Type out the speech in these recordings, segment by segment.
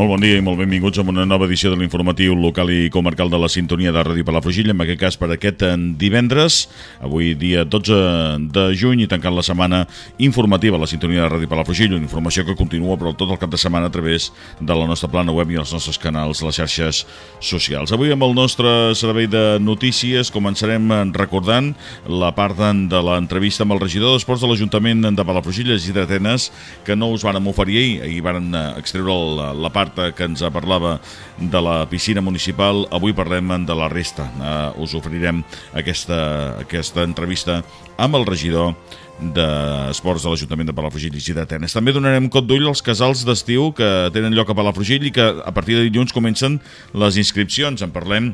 Molt bon dia i molt benvinguts a una nova edició de l'informatiu local i comarcal de la sintonia de Ràdio Palafrugell, en aquest cas per aquest eh, divendres, avui dia 12 de juny i tancant la setmana informativa a la sintonia de Ràdio Palafrugell, una informació que continua però tot el cap de setmana a través de la nostra plana web i els nostres canals, les xarxes socials. Avui amb el nostre servei de notícies començarem recordant la part de l'entrevista amb el regidor d'Esports de l'Ajuntament de Palafrugell, Isidre Atenes, que no us vàrem oferir ahir varen eh, extreure la, la part que ens parlava de la piscina municipal, avui parlem de la resta. Uh, us oferirem aquesta, aquesta entrevista amb el regidor d'Esports de l'Ajuntament de Palafrugell i d'Atenes. També donarem cot d'ull als casals d'estiu que tenen lloc a Palafrugell i que a partir de dilluns comencen les inscripcions. En parlem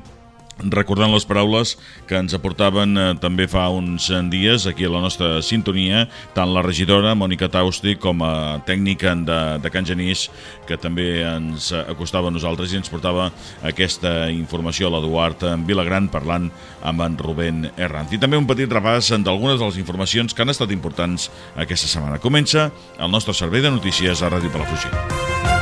recordant les paraules que ens aportaven eh, també fa uns dies aquí a la nostra sintonia, tant la regidora Mònica Tausti com a tècnica de, de Can Genís, que també ens acostava a nosaltres i ens portava aquesta informació a l'Eduard Vilagran parlant amb en Rubén Errant. I també un petit repàs d'algunes de les informacions que han estat importants aquesta setmana. Comença el nostre servei de notícies a Ràdio Palafrugell.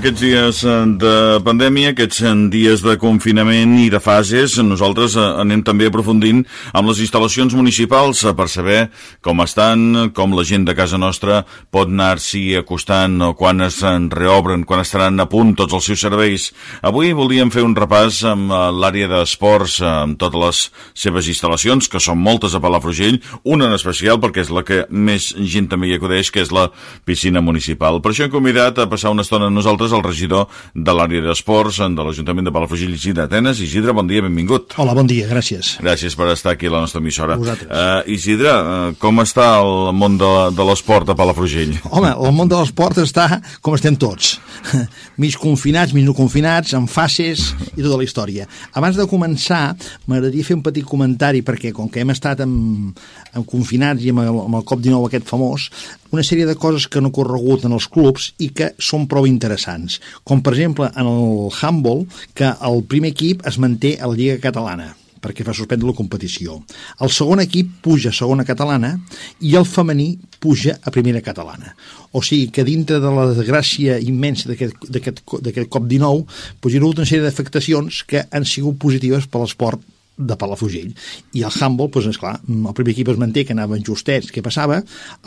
Aquests dies eh, de pandèmia, aquests eh, dies de confinament i de fases, nosaltres eh, anem també aprofundint amb les instal·lacions municipals per saber com estan, com la gent de casa nostra pot anar-s'hi acostant o quan es reobren, quan estaran a punt tots els seus serveis. Avui volíem fer un repàs amb l'àrea d'esports, amb totes les seves instal·lacions, que són moltes a Palafrugell, una en especial perquè és la que més gent també hi acudeix, que és la piscina municipal. Per això hem convidat a passar una estona amb nosaltres nosaltres el regidor de l'àrea d'esports de l'Ajuntament de Palafrugell, Isidre Atenes. Isidre, bon dia, benvingut. Hola, bon dia, gràcies. Gràcies per estar aquí a la nostra emissora. Vosaltres. Uh, Isidre, uh, com està el món de, de l'esport a Palafrugell? Home, el món de l'esport està com estem tots. mig confinats, mig no confinats, amb fases i tota la història. Abans de començar, m'agradaria fer un petit comentari, perquè com que hem estat amb, amb confinats i amb el, amb el COP-19 aquest famós, una sèrie de coses que han ocorregut en els clubs i que són prou interessants. Com, per exemple, en el handball, que el primer equip es manté a la Lliga Catalana perquè fa suspendre la competició. El segon equip puja a segona catalana i el femení puja a primera catalana. O sigui que dintre de la desgràcia immensa d'aquest cop 19 pues, hi ha hagut una sèrie d'afectacions que han sigut positives per l'esport de Palafrugell. I el handball, doncs, esclar, el primer equip es manté, que anaven justets, què passava,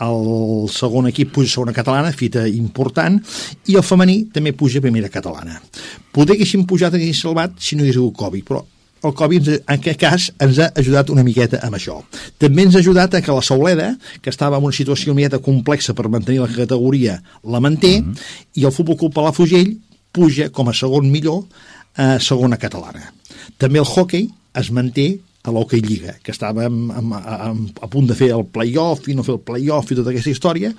el segon equip puja a segona catalana, fita important, i el femení també puja a primera catalana. Poder que haguéssim pujat, haguéssim salvat si no hi hagués hagut Covid, però el Covid en aquest cas ens ha ajudat una miqueta amb això. També ens ha ajudat a que la Sauleda, que estava en una situació una miqueta complexa per mantenir la categoria, la manté, uh mhm. -huh. i el Futbol Club Palafrugell puja com a segon millor a segona catalana. També el hockey es manté a l'Hockey Lliga, que estàvem a, a, a punt de fer el play-off i no fer el play-off i tota aquesta història,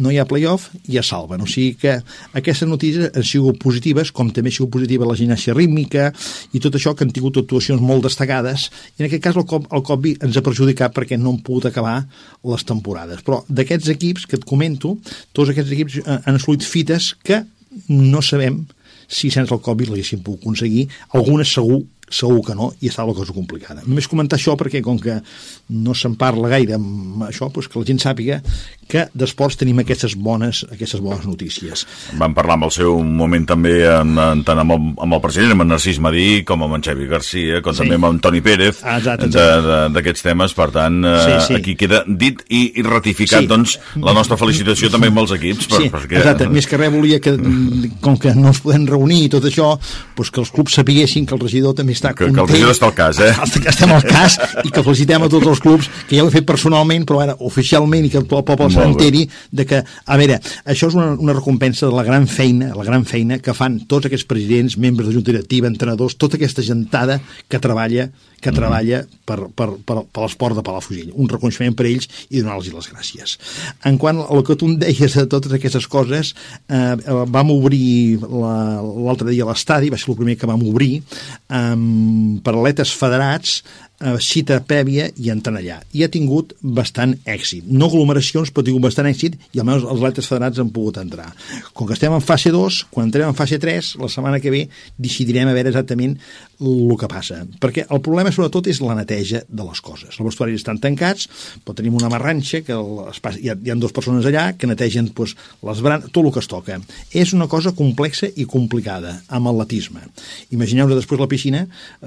no hi ha play-off i ja salven. O sigui que aquestes notícies han sigut positives, com també ha sigut positiva la ginàsia rítmica i tot això que han tingut actuacions molt destacades, i en aquest cas el, el Covid ens ha perjudicat perquè no han pogut acabar les temporades. Però d'aquests equips que et comento, tots aquests equips eh, han assolit fites que no sabem si sense el Covid l'haguessin pogut aconseguir. Algunes segur segur que no, i està la cosa complicada. Només comentar això perquè, com que no se'n parla gaire amb això, doncs que la gent sàpiga que d'esports tenim aquestes bones, aquestes bones notícies. Vam parlar amb el seu moment també en, en, tant amb el, amb el president, amb en Narcís Madí, com amb en Xavi Garcia, com sí. també amb en Toni Pérez, ah, d'aquests temes, per tant, eh, sí, sí. aquí queda dit i, i ratificat, sí. doncs, la nostra felicitació també amb els equips. Per, sí, perquè... exacte, més que res volia que, com que no ens podem reunir i tot això, doncs que els clubs sapiguessin que el regidor també estar que, que el regidor està al cas, eh? Que estem al cas i que felicitem a tots els clubs, que ja ho he fet personalment, però ara oficialment i que el poble s'enteri de que, a veure, això és una, una recompensa de la gran feina, la gran feina que fan tots aquests presidents, membres de junta directiva, entrenadors, tota aquesta gentada que treballa que mm. treballa per, per, per, per l'esport de Palafrugell. Un reconeixement per ells i donar-los les gràcies. En quant al que tu em deies de totes aquestes coses, eh, vam obrir l'altre dia l'estadi, va ser el primer que vam obrir, eh, per atletes federats, eh, cita prèvia i entren allà. I ha tingut bastant èxit. No aglomeracions, però ha tingut bastant èxit i almenys els atletes federats han pogut entrar. Com que estem en fase 2, quan entrem en fase 3, la setmana que ve decidirem a veure exactament el que passa. Perquè el problema sobretot és la neteja de les coses. Els vestuaris estan tancats, però tenim una marranxa, que hi, ha, hi ha dues persones allà que netegen doncs, les branes, tot el que es toca. És una cosa complexa i complicada, amb atletisme. Imagineu-vos després la piscina,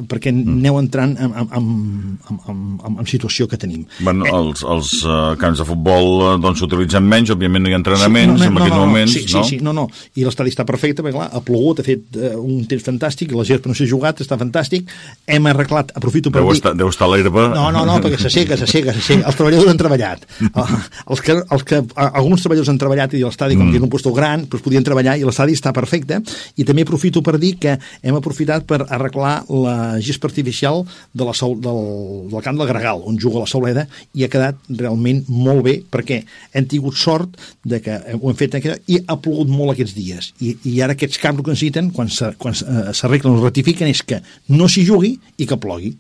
perquè mm. aneu entrant en, en, en amb, amb, amb, amb situació que tenim. Bueno, eh, els, els uh, camps de futbol uh, doncs s'utilitzen menys, òbviament no hi ha entrenaments sí, no, no, en aquests no, no, moments, sí, sí, no? Sí, no, no, i l'estadi està perfecte, perquè clar, ha plogut, ha fet uh, un temps fantàstic, la gespa no s'ha jugat, està fantàstic, hem arreglat, aprofito per deu dir... Estar, deu estar l'herba... No, no, no, perquè s'assega, s'assega, s'assega. Els treballadors han treballat. els que, els que, alguns treballadors han treballat i l'estadi, com mm. que és un puesto gran, doncs podien treballar i l'estadi està perfecte, i també aprofito per dir que hem aprofitat per arreglar la gespa artificial de la, del, del camp del Gregal, on juga la Sauleda, i ha quedat realment molt bé, perquè hem tingut sort de que ho hem fet i ha plogut molt aquests dies. I, i ara aquests camps que necessiten, quan s'arreglen o ratifiquen, és que no s'hi jugui i que plogui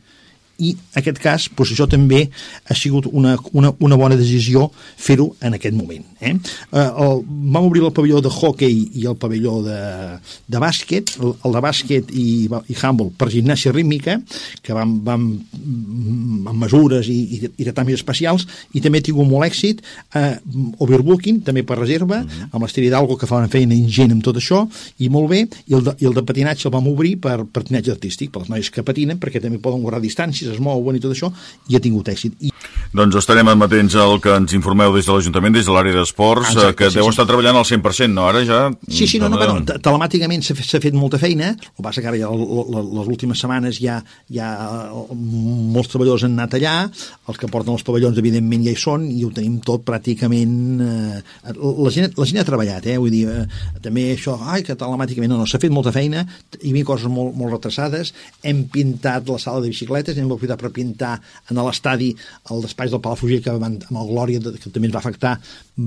i en aquest cas doncs això també ha sigut una, una, una bona decisió fer-ho en aquest moment. Eh? Eh, el, vam obrir el pavelló de hockey i el pavelló de, de bàsquet, el, el de bàsquet i, i handball per gimnàsia rítmica, que vam, vam amb mesures i, i, i tractaments especials, i també ha tingut molt èxit, eh, overbooking, també per reserva, mm -hmm. amb l'Esteri d'Algo que fa una feina ingent amb tot això, i molt bé, i el de, i el de patinatge el vam obrir per patinatge artístic, per les noies que patinen, perquè també poden guardar distàncies es mouen i tot això, i ha tingut èxit. I... Doncs estarem amatents al que ens informeu des de l'Ajuntament, des de l'àrea d'esports, Exacte, que sí, deu sí. estar treballant al 100%, no? Ara ja... Sí, sí, no, no, bueno, telemàticament s'ha fet, fet molta feina, el que passa que ara ja les últimes setmanes ja, ja molts treballadors han anat allà, els que porten els pavellons evidentment ja hi són, i ho tenim tot pràcticament... Eh, la, gent, la gent ha treballat, eh? Vull dir, eh, també això, ai, que telemàticament... No, no, s'ha fet molta feina, hi havia coses molt, molt retrasades, hem pintat la sala de bicicletes, hem aprofitar per pintar en l'estadi el despatx del Palafrugell que van, amb el Glòria, que també ens va afectar,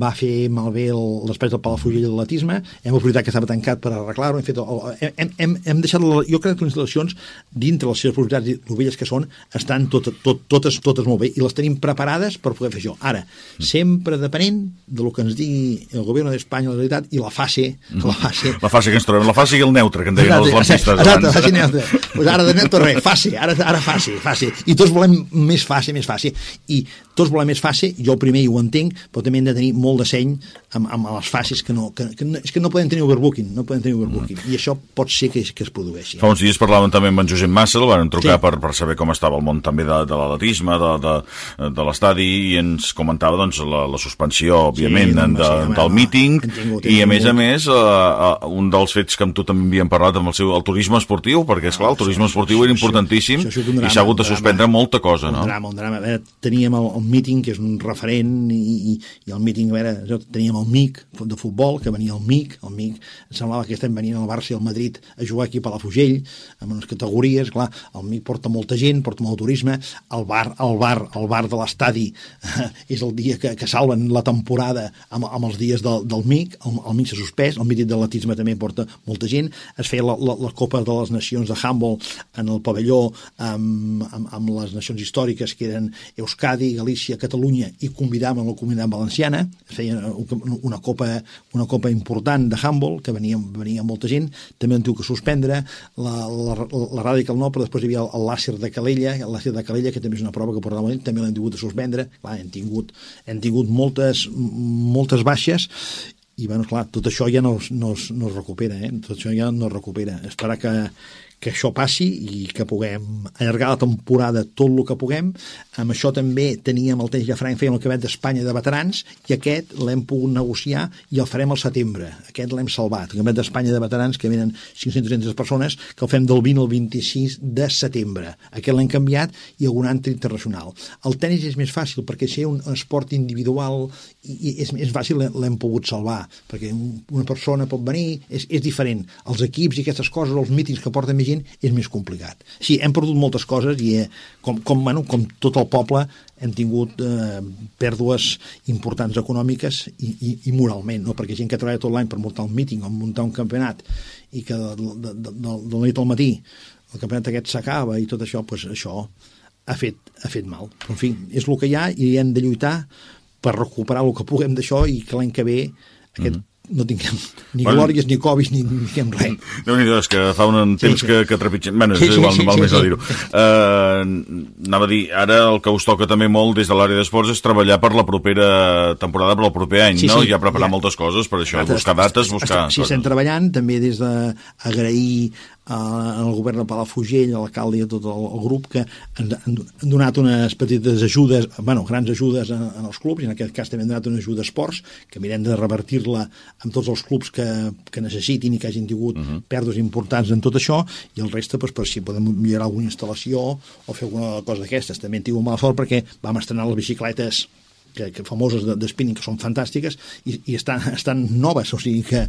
va fer malbé el despatx del Palafrugell de l'atletisme, hem aprofitat que estava tancat per arreglar-ho, hem, fet el, hem, hem, hem deixat, la, jo crec que les instal·lacions, dintre les seves propietats i novelles que són, estan tot, tot, totes, totes molt bé i les tenim preparades per poder fer això. Ara, sempre depenent de lo que ens digui el govern d'Espanya, la realitat, i la fase, la fase... La fase que ens trobem, la fase i el neutre, que en deien els lampistes abans. Exacte, la fase neutre. Pues ara de neutre res, fase, ara, ara fase, fase i tots volem més fàcil, més fàcil, i tots volem més fàcil, jo primer ho entenc, però també hem de tenir molt de seny amb, amb les fases que no, que, que no, és que no poden tenir overbooking, no poden tenir overbooking, mm. i això pot ser que, que es produeixi. Fa uns dies parlàvem també amb en Josep Massa, el van trucar sí. per, per saber com estava el món també de, de l'atletisme, de, de, de l'estadi, i ens comentava doncs, la, la suspensió, òbviament, sí, no, de, sí, del míting, tingut, i a més a més, uh, uh, un dels fets que amb tu també havíem parlat amb el seu el turisme esportiu, perquè és clar, el turisme esportiu era importantíssim, això, això i s'ha hagut de suspendre molta cosa, no? Un drama, un drama. A veure, teníem el, el míting, que és un referent, i, i, i el míting, a veure, teníem el MIC de futbol, que venia el MIC, el MIC, em semblava que estem venint al Barça i al Madrid a jugar aquí a Palafrugell, amb unes categories, clar, el MIC porta molta gent, porta molt turisme, el bar, el bar, el bar de l'estadi és el dia que, que salven la temporada amb, amb els dies del, del MIC, el, el MIC s'ha suspès, el mític de l'atletisme també porta molta gent, es feia la, la, la Copa de les Nacions de Handball en el pavelló amb, amb, amb les nacions històriques que eren Euskadi, Galícia, Catalunya i convidaven la comunitat valenciana, feien una copa, una copa important de handball, que venia, venia molta gent, també han tingut que suspendre, la, la, la Radical no, però després hi havia el, el làser de Calella, el làser de Calella, que també és una prova que portava ell, també l'han tingut de suspendre, clar, hem tingut, hem tingut moltes, moltes baixes i, bueno, clar, tot això ja no, no, no es recupera, eh? tot això ja no es recupera. Esperar que, que això passi i que puguem allargar la temporada tot el que puguem. Amb això també teníem el tenis de Franc, fèiem el campionat d'Espanya de veterans i aquest l'hem pogut negociar i el farem al setembre. Aquest l'hem salvat. El campionat d'Espanya de veterans, que venen 530 persones, que el fem del 20 al 26 de setembre. Aquest l'hem canviat i algun altre internacional. El tenis és més fàcil perquè ser un esport individual i és més fàcil l'hem pogut salvar perquè una persona pot venir és, és diferent, els equips i aquestes coses els mítings que porten més gent és més complicat sí, hem perdut moltes coses i eh, com, com, bueno, com tot el poble hem tingut eh, pèrdues importants econòmiques i, i, i moralment, no? perquè gent que treballa tot l'any per muntar un míting o muntar un campionat i que de, de, de, de la nit al matí el campionat aquest s'acaba i tot això, doncs això ha fet, ha fet mal. Però, en fi, és el que hi ha i hem de lluitar per recuperar el que puguem d'això i que l'any que ve aquest mm -hmm no tinguem ni bueno, glòries, ni covis, ni, ni tinguem res. déu nhi és que fa un temps sí, sí. que, que trepitgem... Bueno, és sí, igual, sí, no val sí, més sí. a dir-ho. Uh, anava a dir, ara el que us toca també molt des de l'àrea d'esports és treballar per la propera temporada, per el proper any, sí, no? Sí, ja preparar ja. moltes coses per això, buscar dates, buscar... Sí, estem treballant, també des d'agrair en el govern de Palafrugell, l'alcalde i tot el, el grup, que han, han donat unes petites ajudes, bueno, grans ajudes en, en els clubs, i en aquest cas també han donat una ajuda a esports, que mirem de revertir-la amb tots els clubs que, que necessitin i que hagin tingut uh mhm. -huh. pèrdues importants en tot això, i el reste, pues, per si podem millorar alguna instal·lació o fer alguna cosa d'aquestes. També hem tingut mala sort perquè vam estrenar les bicicletes que, que famoses de, de spinning que són fantàstiques i, i estan, estan noves, o sigui que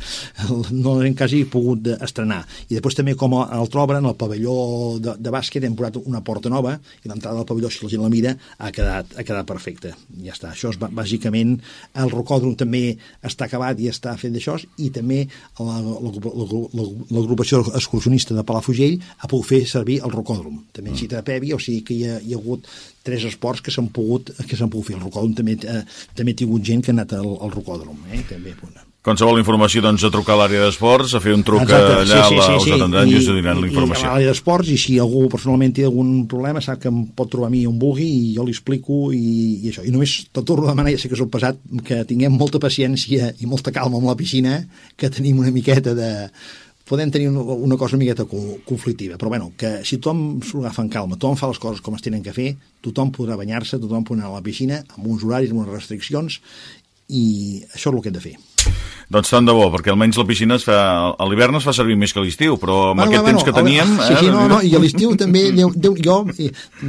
no hem quasi pogut estrenar. I després també com el troben, en el pavelló de, de bàsquet hem posat una porta nova i l'entrada del pavelló, si la gent la mira, ha quedat, ha quedat perfecta. Ja està. Això és bàsicament el rocòdrom també està acabat i està fet d'això i també l'agrupació excursionista de Palafrugell ha pogut fer servir el rocòdrom. També en cita de Pevi, o sigui que hi ha, hi ha hagut tres esports que s'han pogut, que s'han pogut fer. El rocòdrom també, eh, també ha tingut gent que ha anat al, al rocòdrom. Eh? També, bueno. Qualsevol informació, doncs, a trucar a l'àrea d'esports, a fer un truc Exacte, allà, sí, sí, sí, us atendran i, i us donaran la informació. a l'àrea d'esports, i si algú personalment té algun problema, sap que em pot trobar a mi on vulgui i jo li explico i, i això. I només te torno a demanar, ja sé que sóc pesat, que tinguem molta paciència i molta calma amb la piscina, que tenim una miqueta de, podem tenir una cosa una miqueta conflictiva, però bueno, que si tothom s'ho agafa en calma, tothom fa les coses com es tenen que fer, tothom podrà banyar-se, tothom podrà anar a la piscina amb uns horaris, amb unes restriccions, i això és el que hem de fer. Doncs tant de bo, perquè almenys la piscina es fa, a l'hivern es fa servir més que a l'estiu, però amb bueno, aquest bueno, temps que teníem... Sí, sí, eh, no, no, i a l'estiu també, Déu, Déu, jo,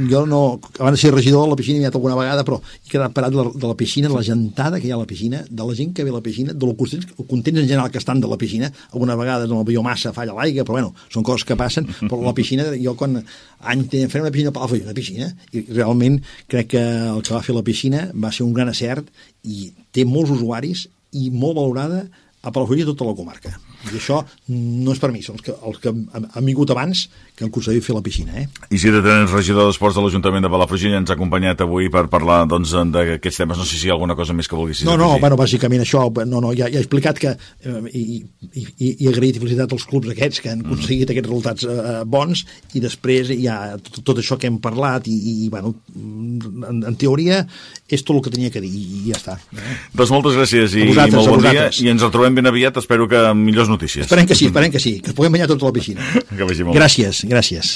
jo no, abans de ser regidor de la piscina he anat alguna vegada, però he quedat parat de la, de la piscina, de la gentada que hi ha a la piscina, de la gent que ve a la piscina, de lo contents, contents en general que estan de la piscina, alguna vegada amb la biomassa falla l'aigua, però bueno, són coses que passen, però la piscina, jo quan any farem una piscina per una piscina, i realment crec que el que va fer la piscina va ser un gran acert i té molts usuaris i molt valorada a Palafrugell i tota la comarca. I això no és per mi, són els que, els que han vingut abans que han aconseguit fer la piscina. Eh? Isidre Tenens, regidor d'Esports de l'Ajuntament de Palafrugell, ens ha acompanyat avui per parlar doncs, d'aquests temes. No sé si hi ha alguna cosa més que vulguis dir. No, no, bueno, bàsicament això, no, no, ja, ja he explicat que eh, i, i, i, i agraït i felicitat als clubs aquests que han mm. aconseguit mm. aquests resultats eh, bons i després hi ha tot, tot això que hem parlat i, i bueno, en, en teoria és tot el que tenia que dir i, i ja està. Eh? Doncs moltes gràcies i, i molt bon dia i ens el trobem ben aviat, espero que millors notícies. Esperem que sí, esperem que sí, que puguem banyar tota la piscina. Que vagi molt gràcies, gràcies.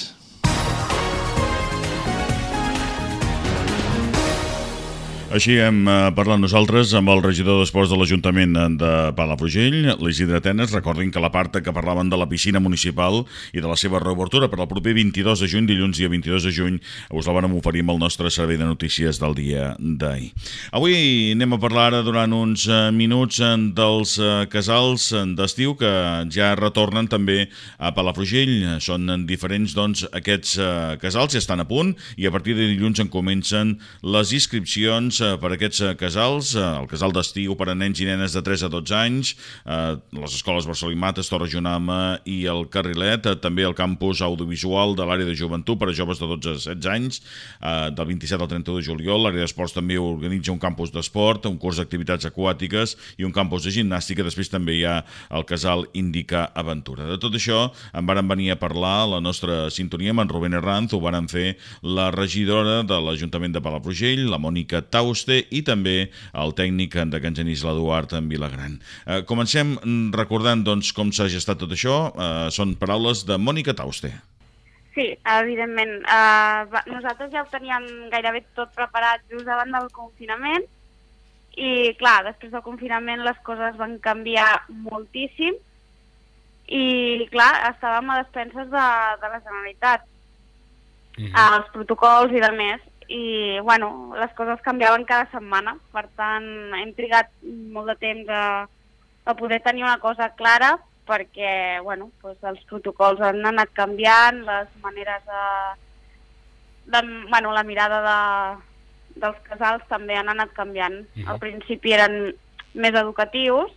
Així hem eh, parlat nosaltres amb el regidor d'Esports de l'Ajuntament de Palafrugell, l'Isidre Atenes. Recordin que la part que parlaven de la piscina municipal i de la seva reobertura per al proper 22 de juny, dilluns dia 22 de juny, us la vam oferir amb el nostre servei de notícies del dia d'ahir. Avui anem a parlar ara durant uns eh, minuts eh, dels casals d'estiu que ja retornen també a Palafrugell. Són diferents, doncs, aquests casals, ja estan a punt i a partir de dilluns en comencen les inscripcions eh, per aquests eh, casals, eh, el casal d'estiu per a nens i nenes de 3 a 12 anys, les escoles Barcelona i Mates, Torre Junama i el Carrilet, també el campus audiovisual de l'àrea de joventut per a joves de 12 a 16 anys, del 27 al 31 de juliol. L'àrea d'esports també organitza un campus d'esport, un curs d'activitats aquàtiques i un campus de gimnàstica. Després també hi ha el casal Indica Aventura. De tot això en varen venir a parlar la nostra sintonia amb en Rubén Herranz, ho varen fer la regidora de l'Ajuntament de Palafrugell, la Mònica Tau, Tauste i també el tècnic de Can Genís, l'Eduard en Vilagran. Eh, comencem recordant doncs, com s'ha gestat tot això. Eh, són paraules de Mònica Tauste. Sí, evidentment. Uh, va, nosaltres ja ho teníem gairebé tot preparat just davant del confinament i, clar, després del confinament les coses van canviar moltíssim i, clar, estàvem a despenses de, de la Generalitat, uh -huh. els protocols i de més, i, bueno, les coses canviaven cada setmana, per tant, hem trigat molt de temps a, a poder tenir una cosa clara, perquè bueno, doncs els protocols han anat canviant, les maneres de... de bueno, la mirada de, dels casals també han anat canviant. Uh -huh. Al principi eren més educatius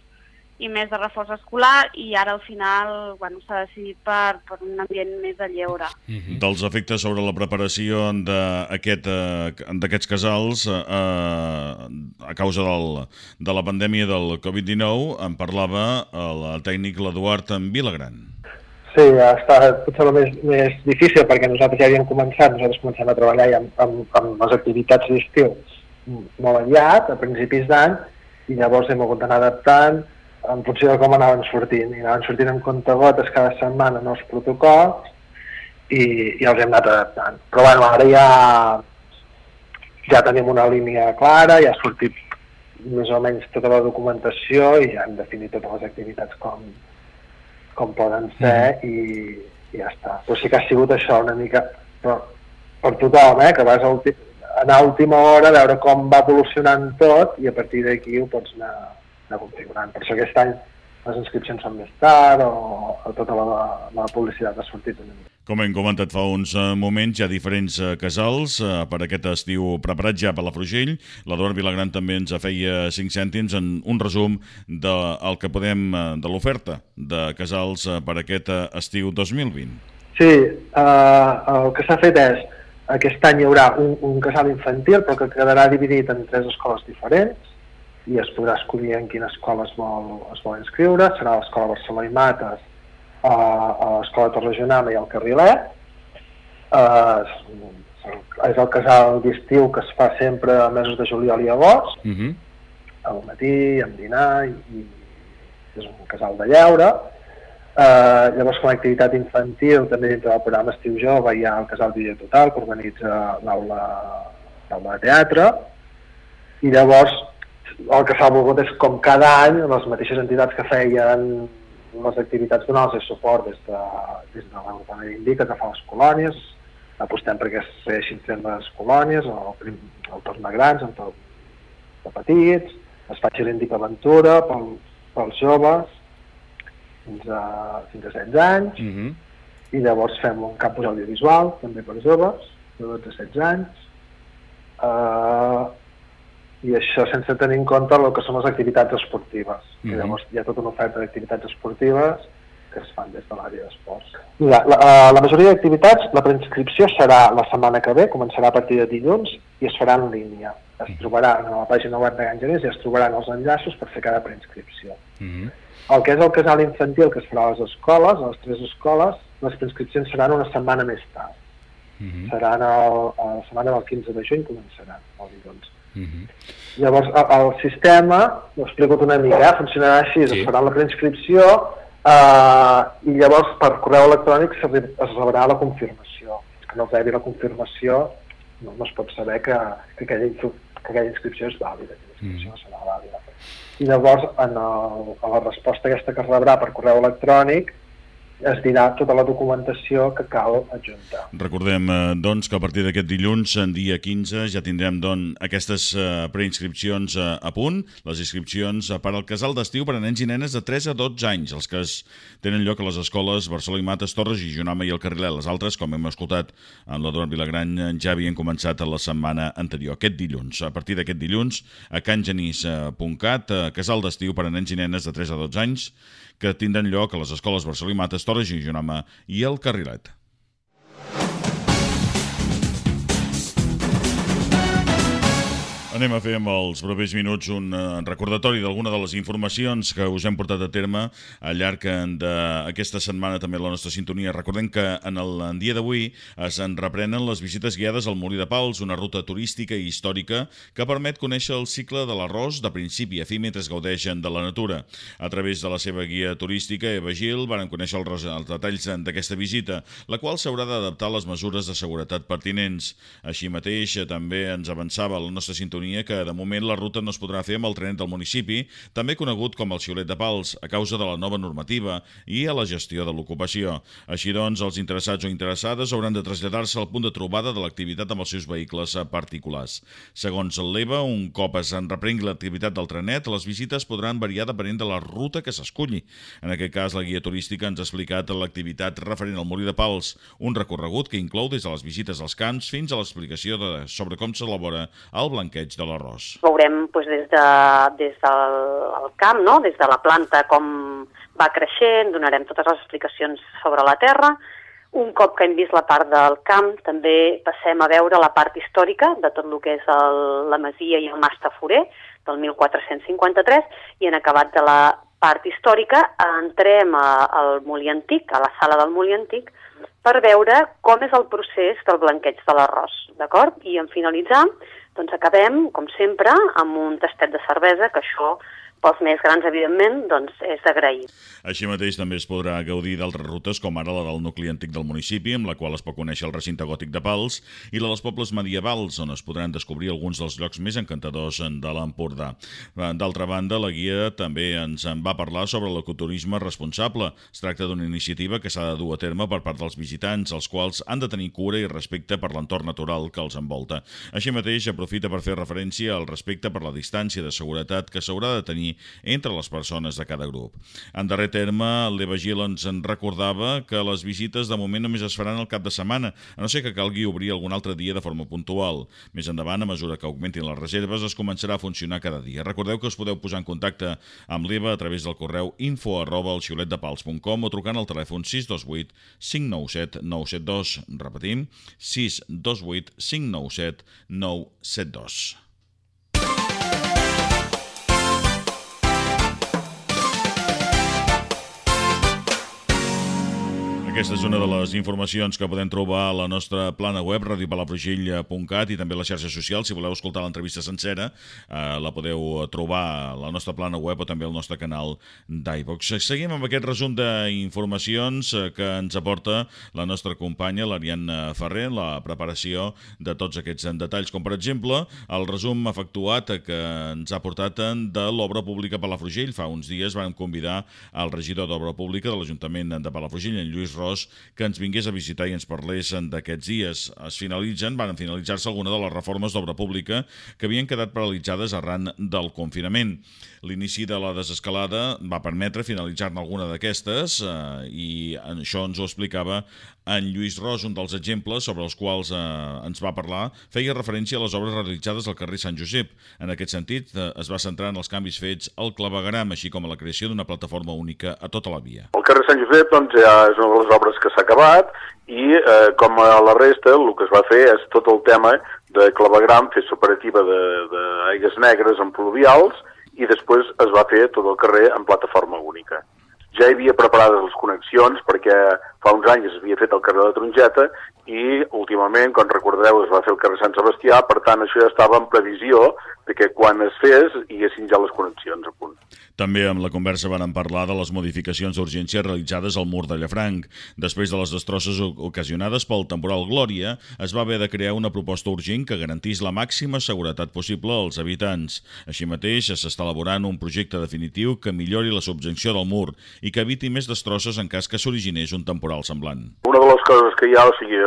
i més de reforç escolar i ara al final bueno, s'ha decidit per, per un ambient més de lleure. Uh -huh. Dels efectes sobre la preparació eh, d'aquests casals eh, a causa del, de la pandèmia del Covid-19 en parlava el tècnic l'Eduard en Vilagran. Sí, ha estat potser el més, més difícil perquè nosaltres ja havíem començat, nosaltres comencem a treballar ja amb, amb, amb les activitats d'estiu molt aviat, a principis d'any, i llavors hem hagut d'anar adaptant en funció de com anaven sortint. I anaven sortint amb comptagotes cada setmana en els protocols i, i els hem anat adaptant. Però bueno, ara ja, ja tenim una línia clara, ja ha sortit més o menys tota la documentació i ja hem definit totes les activitats com, com poden ser mm. i, i ja està. Però sí que ha sigut això una mica però, per tothom, eh, que vas a, anar a última hora a veure com va evolucionant tot i a partir d'aquí ho pots anar, anar configurant. Per això aquest any les inscripcions són més tard o, o tota la, la publicitat ha sortit una mica. Com hem comentat fa uns eh, moments, hi ha diferents eh, casals eh, per aquest estiu preparat ja per la Frugell. L'Eduard Vilagran també ens feia 5 cèntims en un resum de, que podem de l'oferta de casals per aquest estiu 2020. Sí, eh, el que s'ha fet és aquest any hi haurà un, un casal infantil però que quedarà dividit en tres escoles diferents i es podrà escollir en quina escola es vol, es vol inscriure, serà l'escola Barcelona i Mates, a, a l'escola Torrejonama i al Carrilet. Uh, és el casal d'estiu que es fa sempre a mesos de juliol i agost, uh mhm. -huh. al matí, amb dinar, i, i és un casal de lleure. Uh, llavors, com a activitat infantil, també dintre del programa Estiu Jove hi ha el casal Vida Total, que organitza l'aula de teatre, i llavors el que s'ha volgut és com cada any les mateixes entitats que feien les activitats donades de suport des de, des de l'Agrupament Indica que fa les colònies, apostem perquè es segueixin fent les colònies, el, el torn de grans, el torn de petits, es faci l'Indica Aventura pel, pels joves fins a, fins a 16 anys, mhm. -huh. i llavors fem un campus audiovisual també per joves de 12 a 16 anys, uh, i això sense tenir en compte el que són les activitats esportives. Mm -hmm. llavors hi ha tota una oferta d'activitats esportives que es fan des de l'àrea d'esports. La, la, eh, la majoria d'activitats, la preinscripció serà la setmana que ve, començarà a partir de dilluns i es farà en línia. Es mm -hmm. trobarà a la pàgina web de Gangeners i es trobaran els enllaços per fer cada preinscripció. Mm -hmm. El que és el casal infantil que es farà a les escoles, a les tres escoles, les preinscripcions seran una setmana més tard. Mm -hmm. Seran el, a la setmana del 15 de juny començaran, el dilluns. Uh mhm. -huh. Llavors, el, el sistema, ho explico una mica, eh? funcionarà així, sí. es farà la preinscripció eh, i llavors per correu electrònic es rebrà la confirmació. Que no rebi la confirmació no, no es pot saber que, que, aquella, que aquella inscripció és vàlida, que inscripció uh -huh. serà vàlida. I llavors, en el, a la resposta aquesta que es rebrà per correu electrònic, es dirà tota la documentació que cal adjuntar. Recordem, eh, doncs, que a partir d'aquest dilluns, en dia 15, ja tindrem doncs, aquestes eh, preinscripcions eh, a punt, les inscripcions per al casal d'estiu per a nens i nenes de 3 a 12 anys, els que es tenen lloc a les escoles Barcelona i Mates, Torres i Junama i el Carrilet. Les altres, com hem escoltat en la Dona Vilagran, ja havien començat la setmana anterior, aquest dilluns. A partir d'aquest dilluns, a cangenís.cat, casal d'estiu per a nens i nenes de 3 a 12 anys, que tindran lloc a les escoles Barcelona i Mates, i Gironama i el Carrilet. Anem a fer amb els propers minuts un uh, recordatori d'alguna de les informacions que us hem portat a terme al llarg d'aquesta setmana també la nostra sintonia. Recordem que en el dia d'avui es en reprenen les visites guiades al Molí de Pals, una ruta turística i històrica que permet conèixer el cicle de l'arròs de principi a fi mentre es gaudeixen de la natura. A través de la seva guia turística, Eva Gil, van conèixer els, els detalls d'aquesta visita, la qual s'haurà d'adaptar a les mesures de seguretat pertinents. Així mateix, també ens avançava la nostra sintonia sintonia que de moment la ruta no es podrà fer amb el trenet del municipi, també conegut com el Xiulet de Pals, a causa de la nova normativa i a la gestió de l'ocupació. Així doncs, els interessats o interessades hauran de traslladar-se al punt de trobada de l'activitat amb els seus vehicles particulars. Segons l'EVA, un cop es reprengui l'activitat del trenet, les visites podran variar depenent de la ruta que s'esculli. En aquest cas, la guia turística ens ha explicat l'activitat referent al Molí de Pals, un recorregut que inclou des de les visites als camps fins a l'explicació sobre com s'elabora el blanqueig de l'arròs. Veurem doncs, des, de, des del el camp, no? des de la planta, com va creixent, donarem totes les explicacions sobre la terra. Un cop que hem vist la part del camp, també passem a veure la part històrica de tot el que és el, la masia i el mas Taforer, del 1453, i en acabat de la part històrica entrem a, al Molí Antic, a la sala del Molí Antic, per veure com és el procés del blanqueig de l'arròs, d'acord? I en finalitzar doncs acabem, com sempre, amb un tastet de cervesa, que això pels més grans, evidentment, doncs és d'agrair. Així mateix també es podrà gaudir d'altres rutes, com ara la del nucli antic del municipi, amb la qual es pot conèixer el recinte gòtic de Pals, i la dels pobles medievals, on es podran descobrir alguns dels llocs més encantadors de l'Empordà. D'altra banda, la guia també ens en va parlar sobre l'ecoturisme responsable. Es tracta d'una iniciativa que s'ha de dur a terme per part dels visitants, els quals han de tenir cura i respecte per l'entorn natural que els envolta. Així mateix, aprofita per fer referència al respecte per la distància de seguretat que s'haurà de tenir entre les persones de cada grup. En darrer terme, l'Eva Gil ens en recordava que les visites de moment només es faran el cap de setmana, a no ser que calgui obrir algun altre dia de forma puntual. Més endavant, a mesura que augmentin les reserves, es començarà a funcionar cada dia. Recordeu que us podeu posar en contacte amb l'Eva a través del correu info arroba o trucant al telèfon 628 597 972. Repetim, 628 597 972. Aquesta és una de les informacions que podem trobar a la nostra plana web, radiopalafrugell.cat i també a les xarxes socials. Si voleu escoltar l'entrevista sencera, eh, la podeu trobar a la nostra plana web o també al nostre canal d'iVox. Seguim amb aquest resum d'informacions eh, que ens aporta la nostra companya, l'Ariadna Ferrer, la preparació de tots aquests detalls, com per exemple el resum efectuat que ens ha portat de l'obra pública Palafrugell. Fa uns dies vam convidar el regidor d'Obra Pública de l'Ajuntament de Palafrugell, en Lluís Ros que ens vingués a visitar i ens parlés d'aquests dies. Es finalitzen, van finalitzar-se alguna de les reformes d'obra pública que havien quedat paralitzades arran del confinament. L'inici de la desescalada va permetre finalitzar-ne alguna d'aquestes eh, i això ens ho explicava en Lluís Ros, un dels exemples sobre els quals eh, ens va parlar, feia referència a les obres realitzades al carrer Sant Josep. En aquest sentit, eh, es va centrar en els canvis fets al clavegaram, així com a la creació d'una plataforma única a tota la via. El carrer Sant Josep doncs, ja és una de les obres que s'ha acabat i, eh, com a la resta, el que es va fer és tot el tema de clavegram, fer operativa d'aigues negres en pluvials i després es va fer tot el carrer en plataforma única ja havia preparades les connexions perquè fa uns anys es havia fet el carrer de Tronjeta i últimament, com recordeu, es va fer el carrer Sant Sebastià, per tant això ja estava en previsió de que quan es fes hi haguessin ja les connexions a punt. També amb la conversa van parlar de les modificacions d'urgència realitzades al mur de Llafranc. Després de les destrosses ocasionades pel temporal Glòria, es va haver de crear una proposta urgent que garantís la màxima seguretat possible als habitants. Així mateix, s'està elaborant un projecte definitiu que millori la subjecció del mur i que eviti més destrosses en cas que s'originés un temporal semblant. Una de les coses que hi ha, o sigui,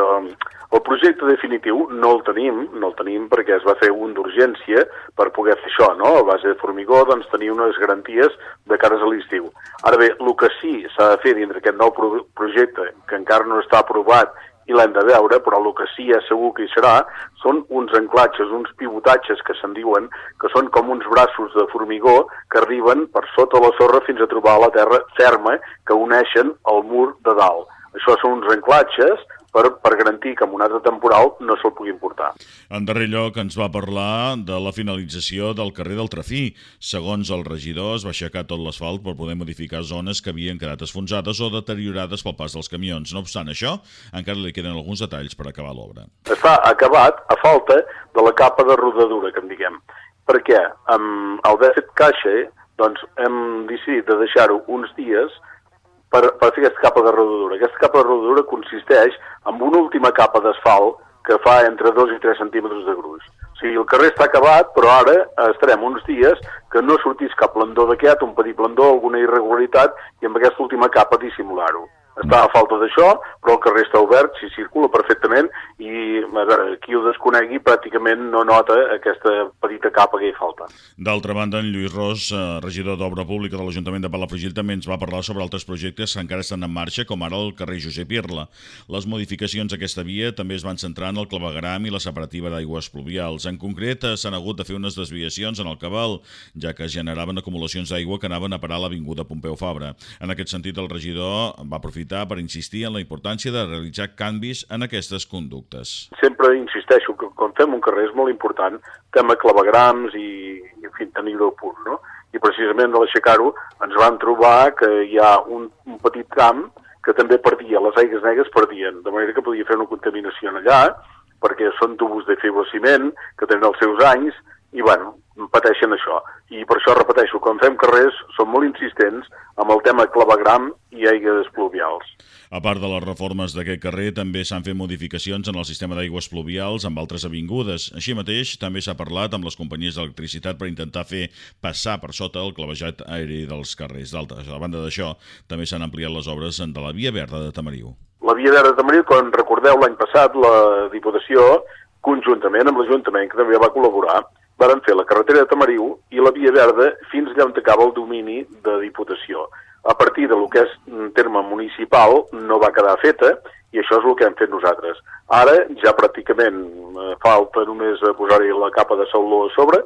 el projecte definitiu no el tenim, no el tenim perquè es va fer un d'urgència per poder fer això, no? A base de formigó, doncs tenir unes garanties de cares a l'estiu. Ara bé, el que sí s'ha de fer dintre aquest nou pro projecte, que encara no està aprovat i l'hem de veure, però el que sí és segur que hi serà són uns anclatges, uns pivotatges que se'n diuen, que són com uns braços de formigó que arriben per sota la sorra fins a trobar la terra ferma que uneixen el mur de dalt. Això són uns anclatges per, per garantir que en un altre temporal no se'l pugui importar. En darrer lloc ens va parlar de la finalització del carrer del Trafí. Segons el regidor, es va aixecar tot l'asfalt per poder modificar zones que havien quedat esfonsades o deteriorades pel pas dels camions. No obstant això, encara li queden alguns detalls per acabar l'obra. Està acabat a falta de la capa de rodadura, que en diguem. Per què? Amb el dèficit caixa, doncs hem decidit de deixar-ho uns dies per, per fer aquesta capa de rodadura. Aquesta capa de rodadura consisteix en una última capa d'asfalt que fa entre 2 i 3 centímetres de gruix. O sigui, el carrer està acabat, però ara estarem uns dies que no sortís cap blandó d'aquest, un petit blandó, alguna irregularitat, i amb aquesta última capa dissimular-ho està a falta d'això, però el carrer està obert, s'hi circula perfectament i veure, qui ho desconegui pràcticament no nota aquesta petita capa que hi falta. D'altra banda, en Lluís Ros, eh, regidor d'Obra Pública de l'Ajuntament de Palafrugell, també ens va parlar sobre altres projectes que encara estan en marxa, com ara el carrer Josep Irla. Les modificacions a aquesta via també es van centrar en el clavegram i la separativa d'aigües pluvials. En concret, eh, s'han hagut de fer unes desviacions en el cabal, ja que generaven acumulacions d'aigua que anaven a parar l'Avinguda Pompeu Fabra. En aquest sentit, el regidor va aprofitar aprofitar per insistir en la importància de realitzar canvis en aquestes conductes. Sempre insisteixo que quan fem un carrer és molt important tema clavegrams i, i en fi, tenir-ho a punt, no? I precisament a l'aixecar-ho ens vam trobar que hi ha un, un petit camp que també perdia, les aigues negres perdien, de manera que podia fer una contaminació allà, perquè són tubos de fibrociment que tenen els seus anys, i bueno, pateixen això. I per això repeteixo, quan fem carrers som molt insistents amb el tema clavegram i aigues pluvials. A part de les reformes d'aquest carrer, també s'han fet modificacions en el sistema d'aigües pluvials amb altres avingudes. Així mateix, també s'ha parlat amb les companyies d'electricitat per intentar fer passar per sota el clavejat aeri dels carrers. D'alta, a banda d'això, també s'han ampliat les obres de la Via Verda de Tamariu. La Via Verda de Tamariu, quan recordeu l'any passat, la Diputació, conjuntament amb l'Ajuntament, que també va col·laborar, varen fer la carretera de Tamariu i la Via Verda fins allà on acaba el domini de Diputació. A partir de lo que és terme municipal no va quedar feta i això és el que hem fet nosaltres. Ara ja pràcticament eh, falta només posar-hi la capa de sauló a sobre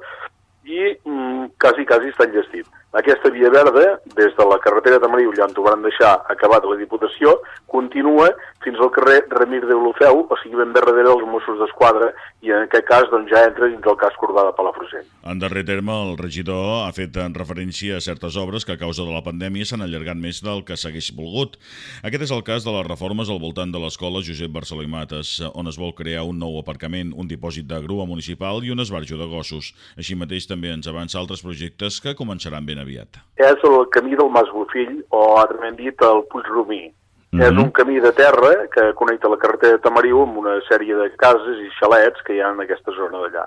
i mm, quasi, quasi està enllestit. Aquesta via verda, des de la carretera de Mariu, allà on ho van deixar acabat la Diputació, continua fins al carrer Remir de Olofeu, o sigui, ben bé darrere dels Mossos d'Esquadra, i en aquest cas doncs, ja entra dins el cas Corbà de Palafrugell. En darrer terme, el regidor ha fet en referència a certes obres que a causa de la pandèmia s'han allargat més del que s'hagués volgut. Aquest és el cas de les reformes al voltant de l'escola Josep Barceló i Mates, on es vol crear un nou aparcament, un dipòsit de grua municipal i un esbarjo de gossos. Així mateix també ens avança altres projectes que començaran ben aviat. És el camí del Mas Bofill, o altrament dit el Puig Romí. Mm -hmm. És un camí de terra que connecta la carretera de Tamariu amb una sèrie de cases i xalets que hi ha en aquesta zona d'allà.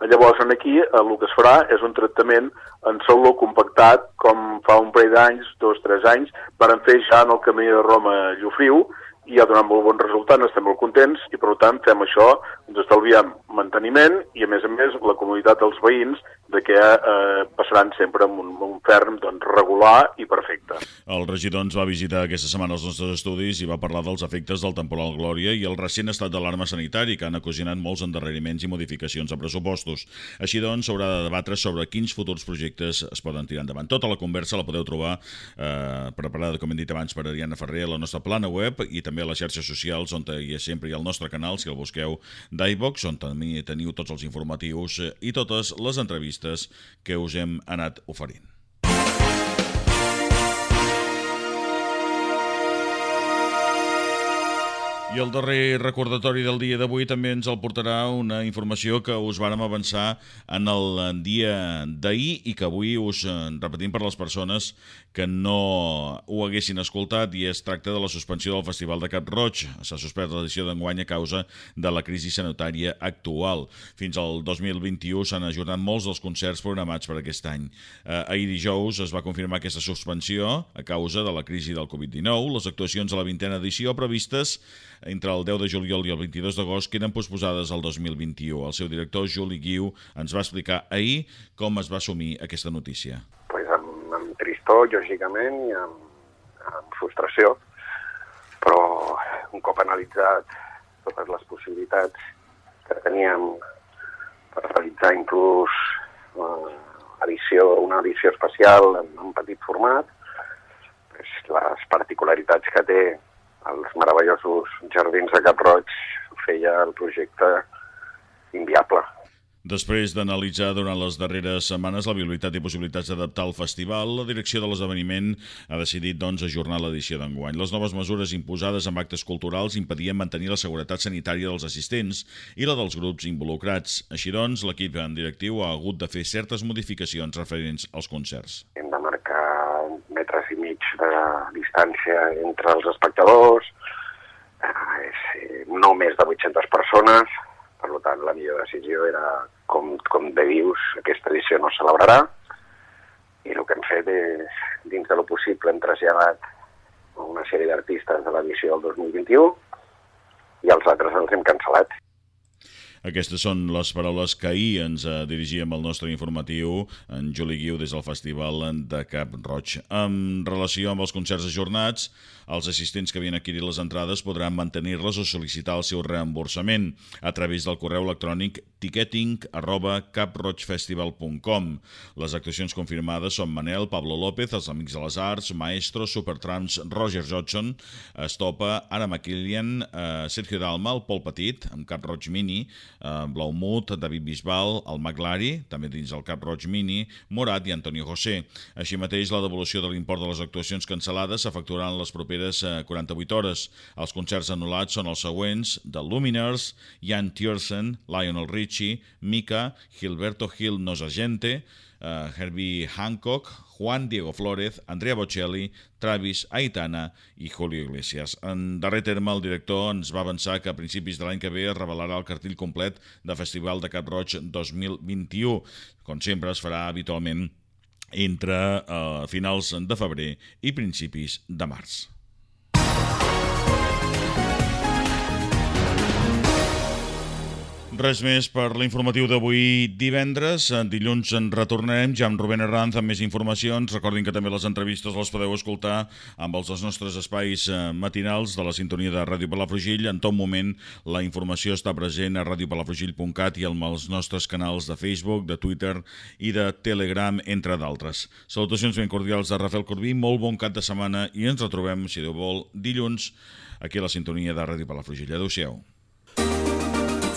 Llavors, aquí el que es farà és un tractament en sauló compactat, com fa un parell d'anys, dos, tres anys, varen fer ja en el camí de Roma-Llofriu, i ha donat molt bon resultat, estem molt contents i per tant fem això, ens estalviem manteniment i a més a més la comunitat dels veïns de que eh, passaran sempre amb un, un ferm doncs, regular i perfecte. El regidor ens va visitar aquesta setmana els nostres estudis i va parlar dels efectes del temporal Glòria i el recent estat d'alarma sanitari que han ocasionat molts endarreriments i modificacions de pressupostos. Així doncs, s'haurà de debatre sobre quins futurs projectes es poden tirar endavant. Tota la conversa la podeu trobar eh, preparada, com hem dit abans, per Ariana Ferrer a la nostra plana web i també a les xarxes socials on hi ha sempre hi ha el nostre canal, si el busqueu d'iVox, on també teniu tots els informatius i totes les entrevistes entrevistes que us hem anat oferint. I el darrer recordatori del dia d'avui també ens el portarà una informació que us vàrem avançar en el dia d'ahir i que avui us repetim per les persones que no ho haguessin escoltat i es tracta de la suspensió del Festival de Cap Roig. S'ha suspès l'edició d'enguany a causa de la crisi sanitària actual. Fins al 2021 s'han ajornat molts dels concerts programats per aquest any. Eh, ahir dijous es va confirmar aquesta suspensió a causa de la crisi del Covid-19. Les actuacions a la vintena edició previstes entre el 10 de juliol i el 22 d'agost queden posposades al 2021. El seu director, Juli Guiu, ens va explicar ahir com es va assumir aquesta notícia. Pues amb, amb tristor, lògicament, i amb, amb frustració, però un cop analitzat totes les possibilitats que teníem per realitzar inclús uh, edició, una edició especial en un petit format, pues, les particularitats que té els meravellosos jardins de Cap Roig feia el projecte inviable. Després d'analitzar durant les darreres setmanes la viabilitat i possibilitats d'adaptar el festival, la direcció de l'esdeveniment ha decidit doncs ajornar l'edició d'enguany. Les noves mesures imposades amb actes culturals impedien mantenir la seguretat sanitària dels assistents i la dels grups involucrats. Així doncs, l'equip en directiu ha hagut de fer certes modificacions referents als concerts. Hem de marcar de distància entre els espectadors, eh, eh no més de 800 persones, per tant, la millor decisió era, com, com bé dius, aquesta edició no es celebrarà i el que hem fet és, dins de lo possible, hem traslladat una sèrie d'artistes de l'edició del 2021 i els altres els hem cancel·lat. Aquestes són les paraules que ahir ens eh, dirigíem al nostre informatiu en Juli Guiu des del Festival de Cap Roig. En relació amb els concerts ajornats, els assistents que havien adquirit les entrades podran mantenir-les o sol·licitar el seu reemborsament a través del correu electrònic ticketing arroba caproigfestival.com. Les actuacions confirmades són Manel, Pablo López, Els Amics de les Arts, Maestro, Supertrams, Roger Jodson, Estopa, Ara McKillian, eh, Sergio Dalma, el Pol Petit, amb Cap Roig Mini, eh, Blaumut, David Bisbal, el Maglari, també dins el Cap Roig Mini, Morat i Antonio José. Així mateix, la devolució de l'import de les actuacions cancel·lades s'efectuarà en les properes 48 eh, hores. Els concerts anul·lats són els següents, The Luminers, Jan Tiersen, Lionel Richie, Mika, Gilberto Gil Nosagente, uh, Herbie Hancock, Juan Diego Flórez, Andrea Bocelli, Travis Aitana i Julio Iglesias. En darrer terme, el director ens va avançar que a principis de l'any que ve es revelarà el cartell complet de Festival de Cap Roig 2021. Com sempre, es farà habitualment entre uh, finals de febrer i principis de març. Res més per l'informatiu d'avui divendres. Dilluns en retornarem ja amb Rubén Herranz amb més informacions. Recordin que també les entrevistes les podeu escoltar amb els nostres espais eh, matinals de la sintonia de Ràdio Palafrugell. En tot moment la informació està present a radiopalafrugell.cat i amb els nostres canals de Facebook, de Twitter i de Telegram, entre d'altres. Salutacions ben cordials de Rafael Corbí, molt bon cap de setmana i ens retrobem, si Déu vol, dilluns aquí a la sintonia de Ràdio Palafrugell. Adéu-siau.